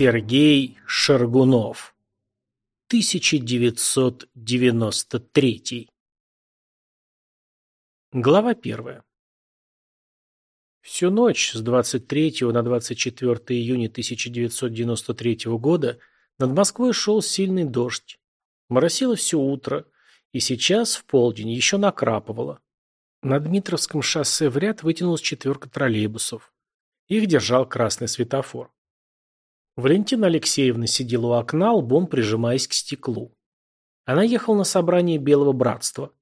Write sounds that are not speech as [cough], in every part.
Сергей Шаргунов, 1993. Глава первая. Всю ночь с 23 на 24 июня 1993 года над Москвой шел сильный дождь. Моросило все утро, и сейчас, в полдень, еще накрапывало. На Дмитровском шоссе в ряд вытянулась четверка троллейбусов. Их держал красный светофор. Валентина Алексеевна сидела у окна, лбом прижимаясь к стеклу. Она ехала на собрание Белого Братства.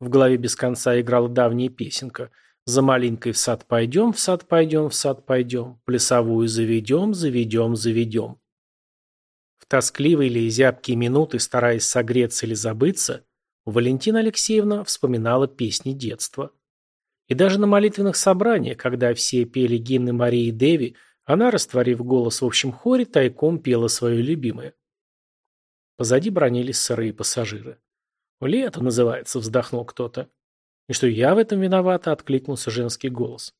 В голове без конца играла давняя песенка «За малинкой в сад пойдем, в сад пойдем, в сад пойдем, плясовую заведем, заведем, заведем». В тоскливые или зябкие минуты, стараясь согреться или забыться, Валентина Алексеевна вспоминала песни детства. И даже на молитвенных собраниях, когда все пели гимны Марии и Деви – она, растворив голос в общем хоре, тайком пела свое любимое. Позади бронились сырые пассажиры. «Лето называется», — вздохнул кто-то. «И что я в этом виновата?» — откликнулся женский голос.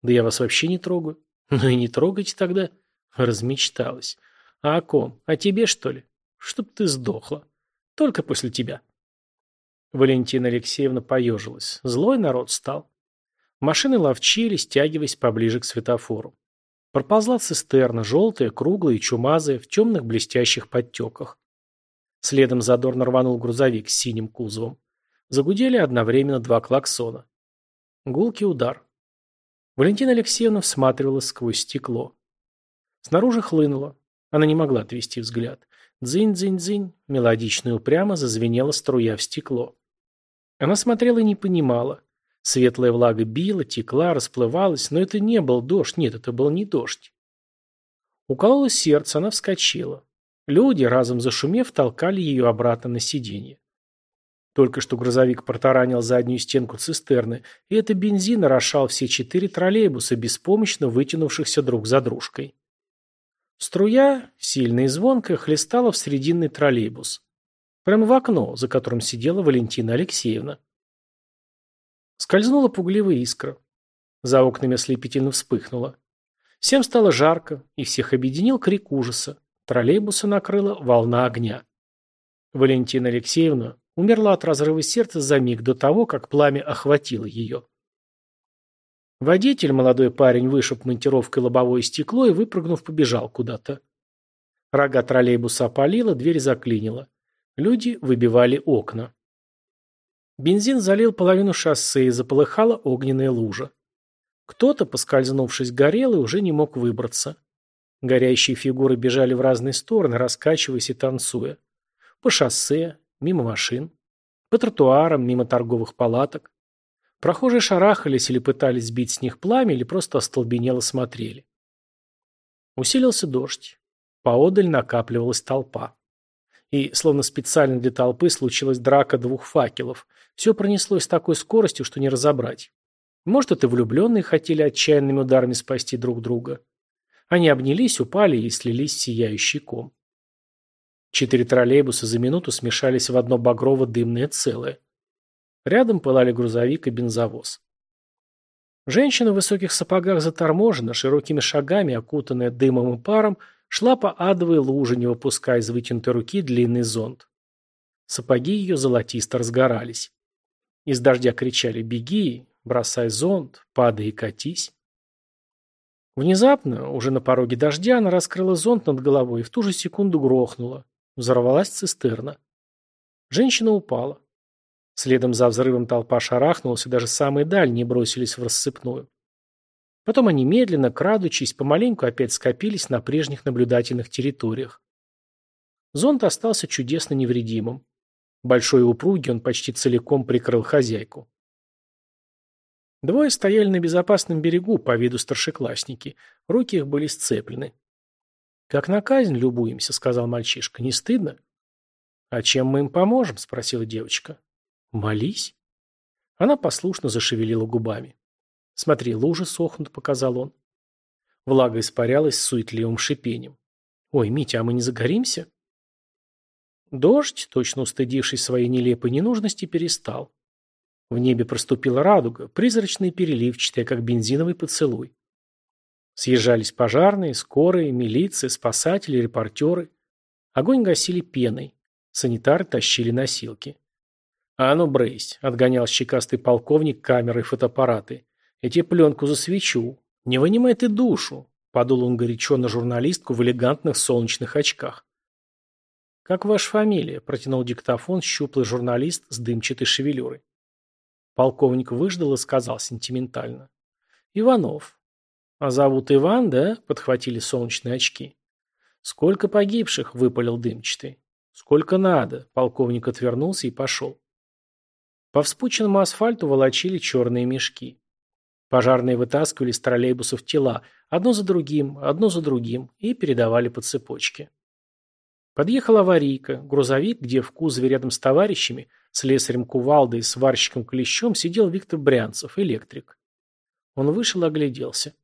«Да я вас вообще не трогаю». [laughs] «Ну и не трогайте тогда». Размечталась. «А о ком? О тебе, что ли? Чтоб ты сдохла. Только после тебя». Валентина Алексеевна поежилась. Злой народ стал. Машины ловчили, стягиваясь поближе к светофору. Проползла цистерна, желтая, круглая и чумазая, в темных блестящих подтеках. Следом задорно рванул грузовик с синим кузовом. Загудели одновременно два клаксона. Гулкий удар. Валентина Алексеевна всматривалась сквозь стекло. Снаружи хлынуло. Она не могла отвести взгляд. Дзынь-дзынь-дзынь, мелодично и упрямо зазвенела струя в стекло. Она смотрела и не понимала. Светлая влага била, текла, расплывалась, но это не был дождь, нет, это был не дождь. Укололо сердце, она вскочила. Люди, разом зашумев, толкали ее обратно на сиденье. Только что грузовик протаранил заднюю стенку цистерны, и это бензин орошал все четыре троллейбуса, беспомощно вытянувшихся друг за дружкой. Струя, сильно и звонко, хлестала в срединный троллейбус. Прямо в окно, за которым сидела Валентина Алексеевна. Скользнула пугливая искра. За окнами ослепительно вспыхнула. Всем стало жарко, и всех объединил крик ужаса. Троллейбуса накрыла волна огня. Валентина Алексеевна умерла от разрыва сердца за миг до того, как пламя охватило ее. Водитель, молодой парень, вышиб монтировкой лобовое стекло и, выпрыгнув, побежал куда-то. Рога троллейбуса опалила, дверь заклинила. Люди выбивали окна. Бензин залил половину шоссе и заполыхала огненная лужа. Кто-то, поскользнувшись, горел и уже не мог выбраться. Горящие фигуры бежали в разные стороны, раскачиваясь и танцуя. По шоссе, мимо машин, по тротуарам, мимо торговых палаток. Прохожие шарахались или пытались сбить с них пламя, или просто остолбенело смотрели. Усилился дождь. Поодаль накапливалась толпа и, словно специально для толпы, случилась драка двух факелов. Все пронеслось с такой скоростью, что не разобрать. Может, это влюбленные хотели отчаянными ударами спасти друг друга. Они обнялись, упали и слились в сияющий ком. Четыре троллейбуса за минуту смешались в одно багрово-дымное целое. Рядом пылали грузовик и бензовоз. Женщина в высоких сапогах заторможена, широкими шагами, окутанная дымом и паром, шла по адовой луже, не выпуская из вытянутой руки длинный зонт. Сапоги ее золотисто разгорались. Из дождя кричали «Беги!», «Бросай зонт!», «Падай и катись!». Внезапно, уже на пороге дождя, она раскрыла зонт над головой и в ту же секунду грохнула. Взорвалась цистерна. Женщина упала. Следом за взрывом толпа шарахнулась, и даже самые дальние бросились в рассыпную. Потом они медленно, крадучись, помаленьку опять скопились на прежних наблюдательных территориях. Зонт остался чудесно невредимым. Большой и упругий он почти целиком прикрыл хозяйку. Двое стояли на безопасном берегу, по виду старшеклассники. Руки их были сцеплены. «Как на казнь любуемся», — сказал мальчишка. «Не стыдно?» «А чем мы им поможем?» — спросила девочка. «Молись». Она послушно зашевелила губами. Смотри, лужи сохнут, показал он. Влага испарялась с суетливым шипением. «Ой, Митя, а мы не загоримся?» Дождь, точно устыдившись своей нелепой ненужности, перестал. В небе проступила радуга, призрачная и переливчатая, как бензиновый поцелуй. Съезжались пожарные, скорые, милиции, спасатели, репортеры. Огонь гасили пеной. Санитары тащили носилки. «А ну, брысь!» — отгонял щекастый полковник камеры фотоаппараты. Эти пленку засвечу. Не вынимай ты душу», — подул он горячо на журналистку в элегантных солнечных очках. «Как ваша фамилия?» — протянул диктофон щуплый журналист с дымчатой шевелюрой. Полковник выждал и сказал сентиментально. «Иванов». «А зовут Иван, да?» — подхватили солнечные очки. «Сколько погибших?» — выпалил дымчатый. «Сколько надо?» — полковник отвернулся и пошел. По вспученному асфальту волочили черные мешки. Пожарные вытаскивали из троллейбусов тела, одно за другим, одно за другим, и передавали по цепочке. Подъехала аварийка, грузовик, где в кузове рядом с товарищами, с лесарем кувалдой и сварщиком клещом сидел Виктор Брянцев, электрик. Он вышел и огляделся.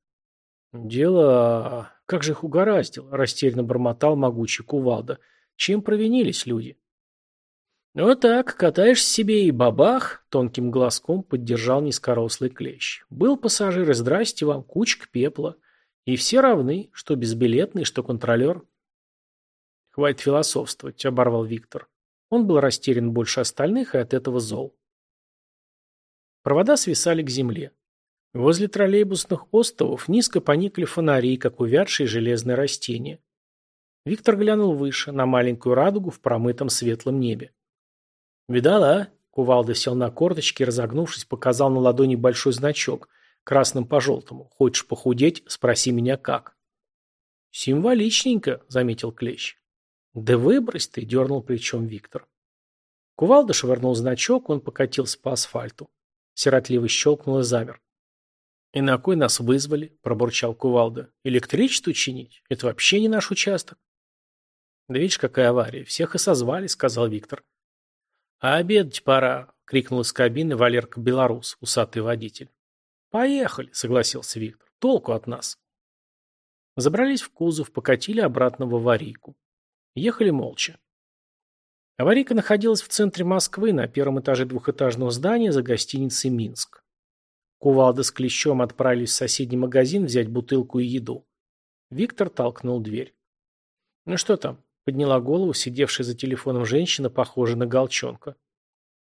«Дело... А, как же их угораздило!» – растерянно бормотал могучий кувалда. «Чем провинились люди?» Ну Но так, катаешь себе и бабах, тонким глазком поддержал низкорослый клещ. Был пассажир, и здрасте вам, кучка пепла. И все равны, что безбилетный, что контролер. Хватит философствовать, оборвал Виктор. Он был растерян больше остальных и от этого зол. Провода свисали к земле. Возле троллейбусных остовов низко поникли фонари, как увядшие железные растения. Виктор глянул выше, на маленькую радугу в промытом светлом небе. «Видала?» — Кувалда сел на корточки разогнувшись, показал на ладони большой значок, красным по желтому. «Хочешь похудеть? Спроси меня, как». «Символичненько», — заметил Клещ. «Да выбрось ты!» — дернул плечом Виктор. Кувалда швырнул значок, он покатился по асфальту. Сиротливо щелкнул и замер. «И на кой нас вызвали?» — пробурчал Кувалда. «Электричество чинить? Это вообще не наш участок». «Да видишь, какая авария. Всех и созвали», — сказал Виктор. А «Обед, пора!» — крикнул из кабины Валерка Белорус, усатый водитель. «Поехали!» — согласился Виктор. «Толку от нас!» Забрались в кузов, покатили обратно в аварийку. Ехали молча. Аварийка находилась в центре Москвы, на первом этаже двухэтажного здания за гостиницей «Минск». Кувалда с Клещом отправились в соседний магазин взять бутылку и еду. Виктор толкнул дверь. «Ну что там?» Подняла голову сидевшая за телефоном женщина, похожая на Голчонка.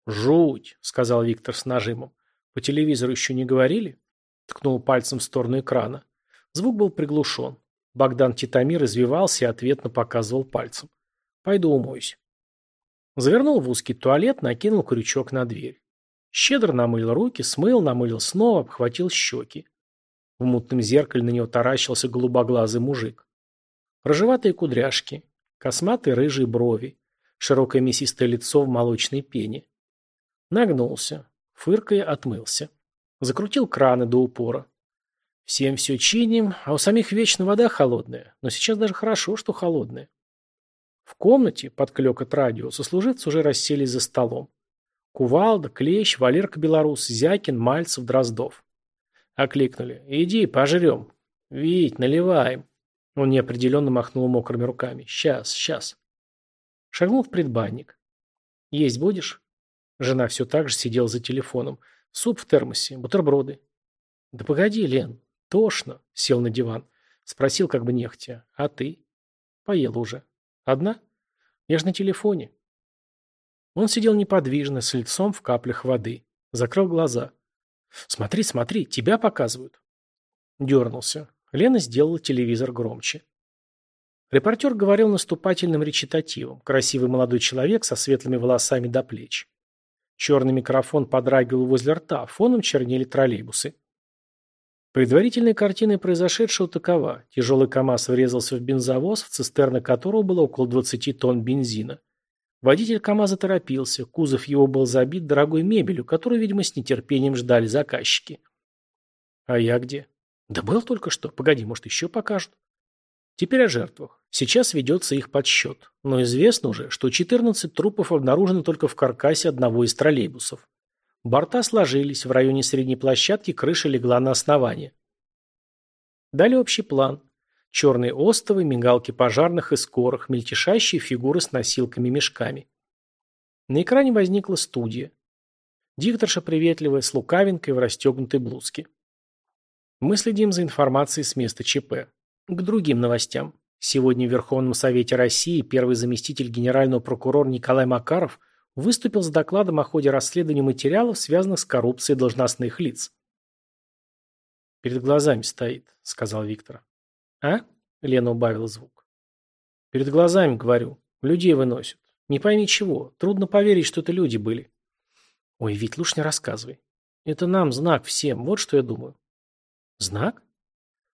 «Жуть!» — сказал Виктор с нажимом. «По телевизору еще не говорили?» Ткнул пальцем в сторону экрана. Звук был приглушен. Богдан Титамир извивался и ответно показывал пальцем. «Пойду умоюсь». Завернул в узкий туалет, накинул крючок на дверь. Щедро намыл руки, смыл, намылил снова, обхватил щеки. В мутном зеркале на него таращился голубоглазый мужик. Рожеватые кудряшки, косматые рыжие брови, широкое мясистое лицо в молочной пене. Нагнулся, фыркая отмылся. Закрутил краны до упора. Всем все чиним, а у самих вечно вода холодная, но сейчас даже хорошо, что холодная. В комнате, под клёк от радио, сослуживцы уже расселись за столом. Кувалда, Клещ, Валерка Белорус, Зякин, Мальцев, Дроздов. Окликнули. «Иди, пожрем». «Вить, наливаем». Он неопределенно махнул мокрыми руками. «Сейчас, сейчас». Шагнул в предбанник. «Есть будешь?» Жена все так же сидела за телефоном. «Суп в термосе, бутерброды». «Да погоди, Лен, тошно», — сел на диван. Спросил как бы нехотя. «А ты?» Поел уже». «Одна?» «Я же на телефоне». Он сидел неподвижно, с лицом в каплях воды. Закрыл глаза. «Смотри, смотри, тебя показывают». Дернулся. Лена сделала телевизор громче. Репортер говорил наступательным речитативом. Красивый молодой человек со светлыми волосами до плеч. Черный микрофон подрагивал возле рта, фоном чернели троллейбусы. Предварительной картиной произошедшего такова. Тяжелый КАМАЗ врезался в бензовоз, в цистерна которого было около 20 тонн бензина. Водитель КАМАЗа торопился, кузов его был забит дорогой мебелью, которую, видимо, с нетерпением ждали заказчики. «А я где?» Да был только что. Погоди, может, еще покажут? Теперь о жертвах. Сейчас ведется их подсчет. Но известно уже, что 14 трупов обнаружено только в каркасе одного из троллейбусов. Борта сложились, в районе средней площадки крыша легла на основание. Далее общий план. Черные остовы, мигалки пожарных и скорых, мельтешащие фигуры с носилками-мешками. На экране возникла студия. Дикторша приветливая, с лукавинкой в расстегнутой блузке. Мы следим за информацией с места ЧП. К другим новостям. Сегодня в Верховном Совете России первый заместитель генерального прокурора Николай Макаров выступил с докладом о ходе расследования материалов, связанных с коррупцией должностных лиц. «Перед глазами стоит», — сказал Виктор. «А?» — Лена убавила звук. «Перед глазами, говорю. Людей выносят. Не пойми чего. Трудно поверить, что это люди были». «Ой, Вить, лучше не рассказывай. Это нам знак всем. Вот что я думаю. Знак?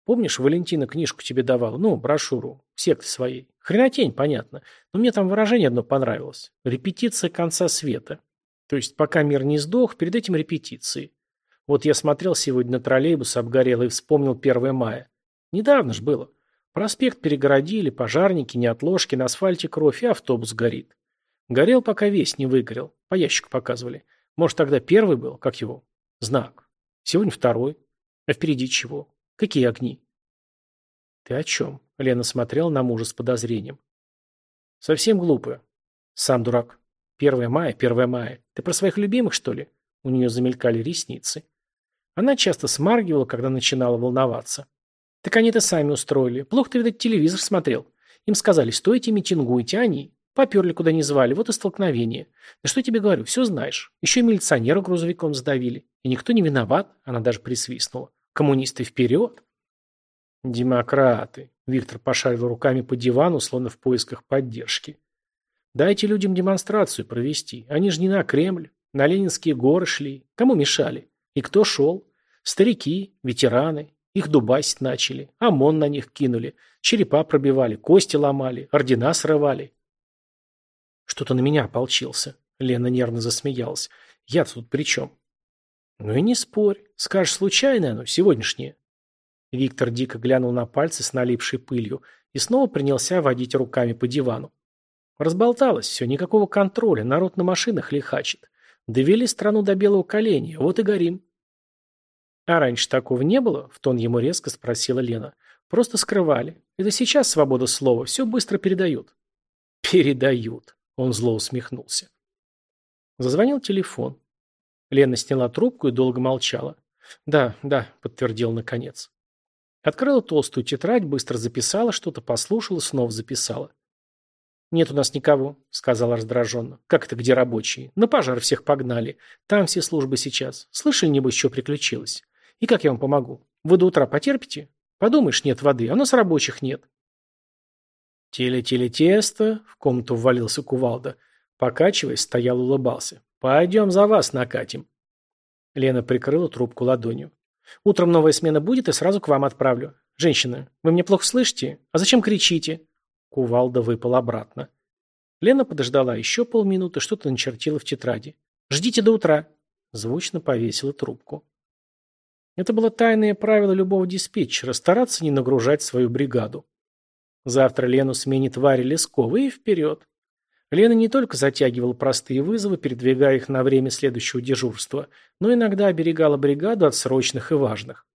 Помнишь, Валентина книжку тебе давал? Ну, брошюру. Секты своей. Хренотень, понятно. Но мне там выражение одно понравилось. Репетиция конца света. То есть, пока мир не сдох, перед этим репетиции. Вот я смотрел сегодня на троллейбус обгорел и вспомнил 1 мая. Недавно ж было. Проспект перегородили, пожарники, неотложки, на асфальте кровь, и автобус горит. Горел, пока весь не выгорел. По ящику показывали. Может, тогда первый был, как его? Знак. Сегодня второй. А впереди чего? Какие огни? Ты о чем? Лена смотрел на мужа с подозрением. Совсем глупо. Сам дурак. Первое мая, первое мая. Ты про своих любимых, что ли? У нее замелькали ресницы. Она часто смаргивала, когда начинала волноваться. Так они-то сами устроили. Плохо ты, видать, телевизор смотрел. Им сказали, стойте, митингуйте, они. Поперли, куда не звали, вот и столкновение. Да что я тебе говорю, все знаешь. Еще и милиционеру грузовиком сдавили. И никто не виноват, она даже присвистнула. Коммунисты вперед! Демократы! Виктор пошарил руками по дивану, словно в поисках поддержки. Дайте людям демонстрацию провести. Они же не на Кремль, на Ленинские горы шли. Кому мешали? И кто шел? Старики, ветераны. Их дубасить начали. ОМОН на них кинули. Черепа пробивали, кости ломали, ордена срывали. Что-то на меня ополчился. Лена нервно засмеялась. я тут при чем? Ну и не спорь. Скажешь, случайное, оно, сегодняшнее. Виктор дико глянул на пальцы с налипшей пылью и снова принялся водить руками по дивану. Разболталось все, никакого контроля, народ на машинах лихачит. Довели страну до белого коленя, вот и горим. А раньше такого не было? В тон ему резко спросила Лена. Просто скрывали. Это сейчас свобода слова, все быстро передают. Передают, он зло усмехнулся. Зазвонил телефон. Лена сняла трубку и долго молчала. «Да, да», — подтвердил наконец. Открыла толстую тетрадь, быстро записала, что-то послушала, снова записала. «Нет у нас никого», — сказала раздраженно. «Как это где рабочие? На пожар всех погнали. Там все службы сейчас. Слышали, небось, что приключилось? И как я вам помогу? Вы до утра потерпите? Подумаешь, нет воды, а у нас рабочих нет». Теле-теле-тесто, в комнату ввалился кувалда. Покачиваясь, стоял улыбался. «Пойдем за вас накатим». Лена прикрыла трубку ладонью. «Утром новая смена будет, и сразу к вам отправлю. Женщина, вы меня плохо слышите? А зачем кричите?» Кувалда выпал обратно. Лена подождала еще полминуты, что-то начертила в тетради. «Ждите до утра!» Звучно повесила трубку. Это было тайное правило любого диспетчера – стараться не нагружать свою бригаду. Завтра Лену сменит Варя Лескова и вперед. Лена не только затягивала простые вызовы, передвигая их на время следующего дежурства, но иногда оберегала бригаду от срочных и важных.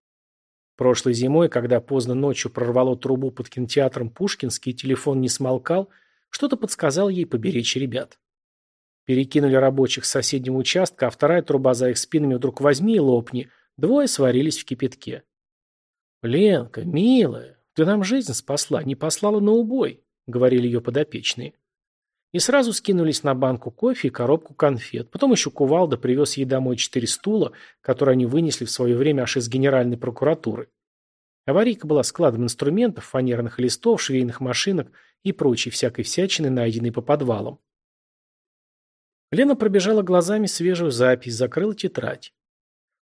Прошлой зимой, когда поздно ночью прорвало трубу под кинотеатром Пушкинский и телефон не смолкал, что-то подсказал ей поберечь ребят. Перекинули рабочих с соседнего участка, а вторая труба за их спинами вдруг возьми и лопни. Двое сварились в кипятке. «Ленка, милая, ты нам жизнь спасла, не послала на убой», — говорили ее подопечные. И сразу скинулись на банку кофе и коробку конфет. Потом еще кувалда привез ей домой четыре стула, которые они вынесли в свое время аж из генеральной прокуратуры. Аварийка была складом инструментов, фанерных листов, швейных машинок и прочей всякой всячины, найденной по подвалам. Лена пробежала глазами свежую запись, закрыла тетрадь.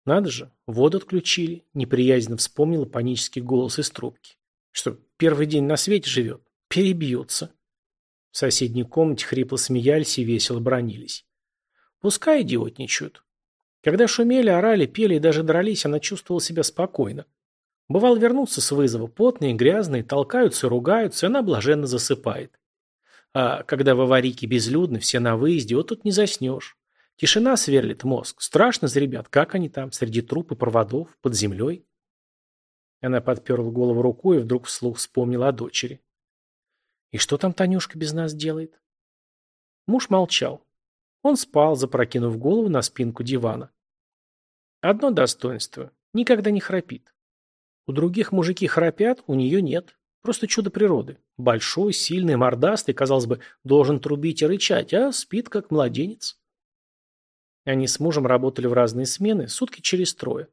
Надо же, воду отключили, неприязненно вспомнила панический голос из трубки. Что, первый день на свете живет? Перебьется. В соседней комнате хрипло смеялись и весело бронились. Пускай идиотничают. Когда шумели, орали, пели и даже дрались, она чувствовала себя спокойно. Бывал вернуться с вызова, потные, грязные, толкаются, ругаются, и она блаженно засыпает. А когда в аварийке безлюдны, все на выезде, вот тут не заснешь. Тишина сверлит мозг. Страшно за ребят, как они там, среди труп и проводов, под землей. Она подперла голову рукой и вдруг вслух вспомнила о дочери. И что там Танюшка без нас делает? Муж молчал. Он спал, запрокинув голову на спинку дивана. Одно достоинство. Никогда не храпит. У других мужики храпят, у нее нет. Просто чудо природы. Большой, сильный, мордастый, казалось бы, должен трубить и рычать, а спит как младенец. Они с мужем работали в разные смены, сутки через трое.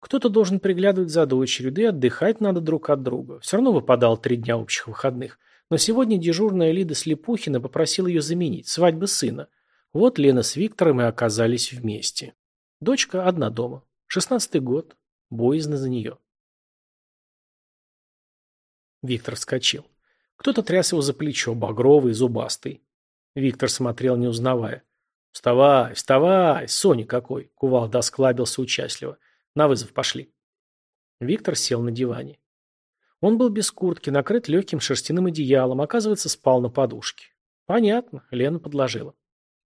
Кто-то должен приглядывать за дочерью, да и отдыхать надо друг от друга. Все равно выпадал три дня общих выходных. Но сегодня дежурная Лида Слепухина попросила ее заменить, Свадьбы сына. Вот Лена с Виктором и оказались вместе. Дочка одна дома. Шестнадцатый год. Боязно за нее. Виктор вскочил. Кто-то тряс его за плечо, багровый, зубастый. Виктор смотрел, не узнавая. «Вставай, вставай! Соня какой!» Кувалда склабился участливо. «На вызов пошли». Виктор сел на диване. Он был без куртки, накрыт легким шерстяным одеялом, оказывается, спал на подушке. Понятно, Лена подложила.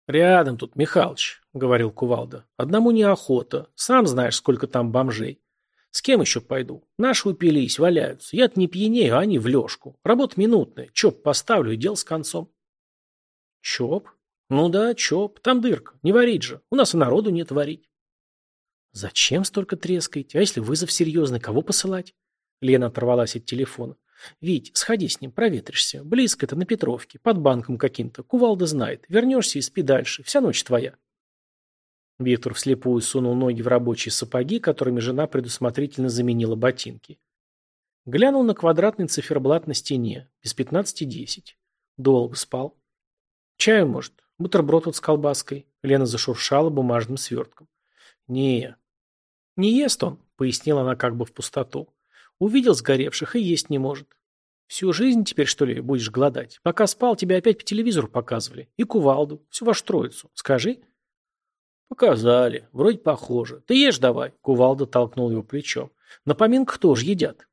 «Рядом тут, Михалыч», — говорил Кувалда. «Одному неохота. Сам знаешь, сколько там бомжей. С кем еще пойду? Наши упились, валяются. Я-то не пьянею, а они в лёжку. Работа минутная. Чоп поставлю и дел с концом». «Чоп? Ну да, чоп. Там дырка. Не варить же. У нас и народу нет варить». «Зачем столько трескать? А если вызов серьезный, кого посылать? Лена оторвалась от телефона. «Вить, сходи с ним, проветришься. Близко ты, на Петровке, под банком каким-то. Кувалда знает. Вернешься и спи дальше. Вся ночь твоя». Виктор вслепую сунул ноги в рабочие сапоги, которыми жена предусмотрительно заменила ботинки. Глянул на квадратный циферблат на стене. Без пятнадцати десять. Долго спал. «Чаю, может? Бутерброд вот с колбаской?» Лена зашуршала бумажным свертком. «Не, не ест он», — пояснила она как бы в пустоту. Увидел сгоревших и есть не может. Всю жизнь теперь, что ли, будешь голодать? Пока спал, тебе опять по телевизору показывали. И кувалду, всю вашу троицу. Скажи. Показали. Вроде похоже. Ты ешь давай. Кувалда толкнул его плечом. На поминках тоже едят.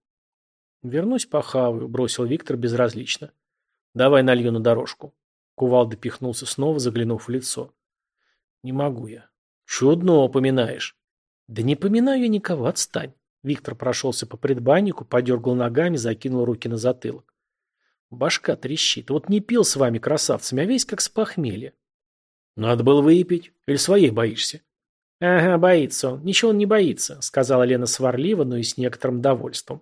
Вернусь похаваю, бросил Виктор безразлично. Давай налью на дорожку. Кувалда пихнулся снова, заглянув в лицо. Не могу я. Чудно упоминаешь. Да не поминаю я никого, отстань. Виктор прошелся по предбаннику, подергал ногами, закинул руки на затылок. Башка трещит. Вот не пил с вами, красавцами, а весь как с похмелья. Надо было выпить. Или своей боишься? Ага, боится он. Ничего он не боится, сказала Лена сварливо, но и с некоторым довольством.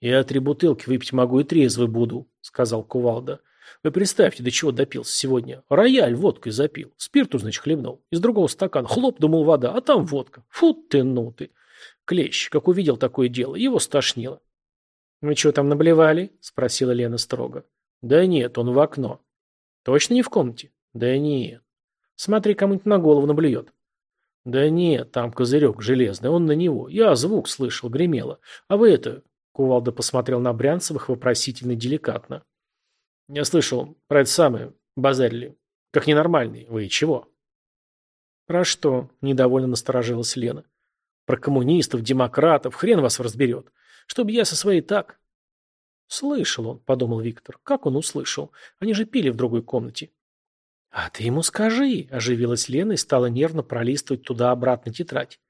Я три бутылки выпить могу и трезвый буду, сказал Кувалда. Вы представьте, до чего допился сегодня. Рояль водкой запил. Спирту, значит, хлебнул. Из другого стакана. Хлоп, думал, вода. А там водка. Фу ты, ну ты. Клещ, как увидел такое дело, его стошнило. «Вы что, там наблевали?» – спросила Лена строго. «Да нет, он в окно». «Точно не в комнате?» «Да нет». «Смотри, кому-нибудь на голову наблюет». «Да нет, там козырек железный, он на него. Я звук слышал, гремело. А вы это...» Кувалда посмотрел на Брянцевых вопросительно деликатно. «Я слышал, про это самое, базарили. Как ненормальный. Вы чего?» «Про что?» – недовольно насторожилась Лена. – про коммунистов, демократов, хрен вас разберет, чтобы я со своей так... Слышал он, подумал Виктор. Как он услышал? Они же пили в другой комнате. А ты ему скажи, оживилась Лена и стала нервно пролистывать туда-обратно тетрадь.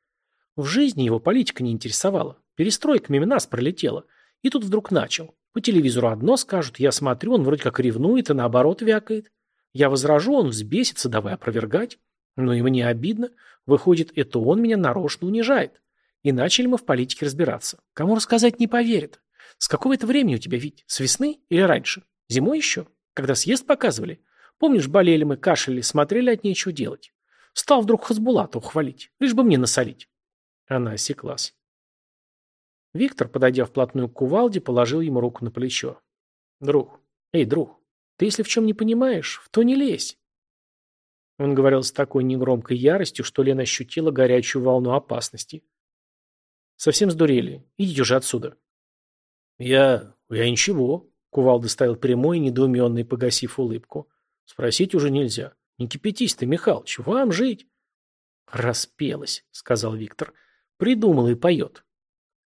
В жизни его политика не интересовала. Перестройка мимо нас пролетела. И тут вдруг начал. По телевизору одно скажут, я смотрю, он вроде как ревнует и наоборот вякает. Я возражу, он взбесится, давай опровергать. Но его не обидно. Выходит, это он меня нарочно унижает. И начали мы в политике разбираться. Кому рассказать не поверит. С какого это времени у тебя, Вить? С весны или раньше? Зимой еще? Когда съезд показывали? Помнишь, болели мы, кашляли, смотрели от нечего делать. Стал вдруг Хазбулата ухвалить, лишь бы мне насолить. Она осеклась. Виктор, подойдя вплотную к кувалде, положил ему руку на плечо. «Друг, эй, друг, ты если в чем не понимаешь, в то не лезь. Он говорил с такой негромкой яростью, что Лена ощутила горячую волну опасности. «Совсем сдурели. Идите же отсюда». «Я... я ничего». Кувалда доставил прямой, недоуменный, погасив улыбку. «Спросить уже нельзя. Не кипятись ты, Михалыч, вам жить». «Распелась», — сказал Виктор. «Придумал и поет».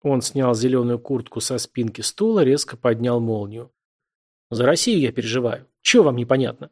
Он снял зеленую куртку со спинки стула, резко поднял молнию. «За Россию я переживаю. Чего вам непонятно?»